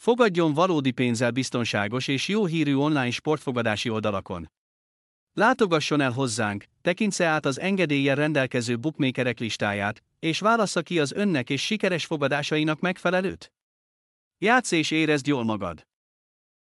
Fogadjon valódi pénzzel biztonságos és jó hírű online sportfogadási oldalakon. Látogasson el hozzánk, tekintse át az engedéllyel rendelkező bookmakerek listáját, és válassza ki az önnek és sikeres fogadásainak megfelelőt. Játsz és érezd jól magad!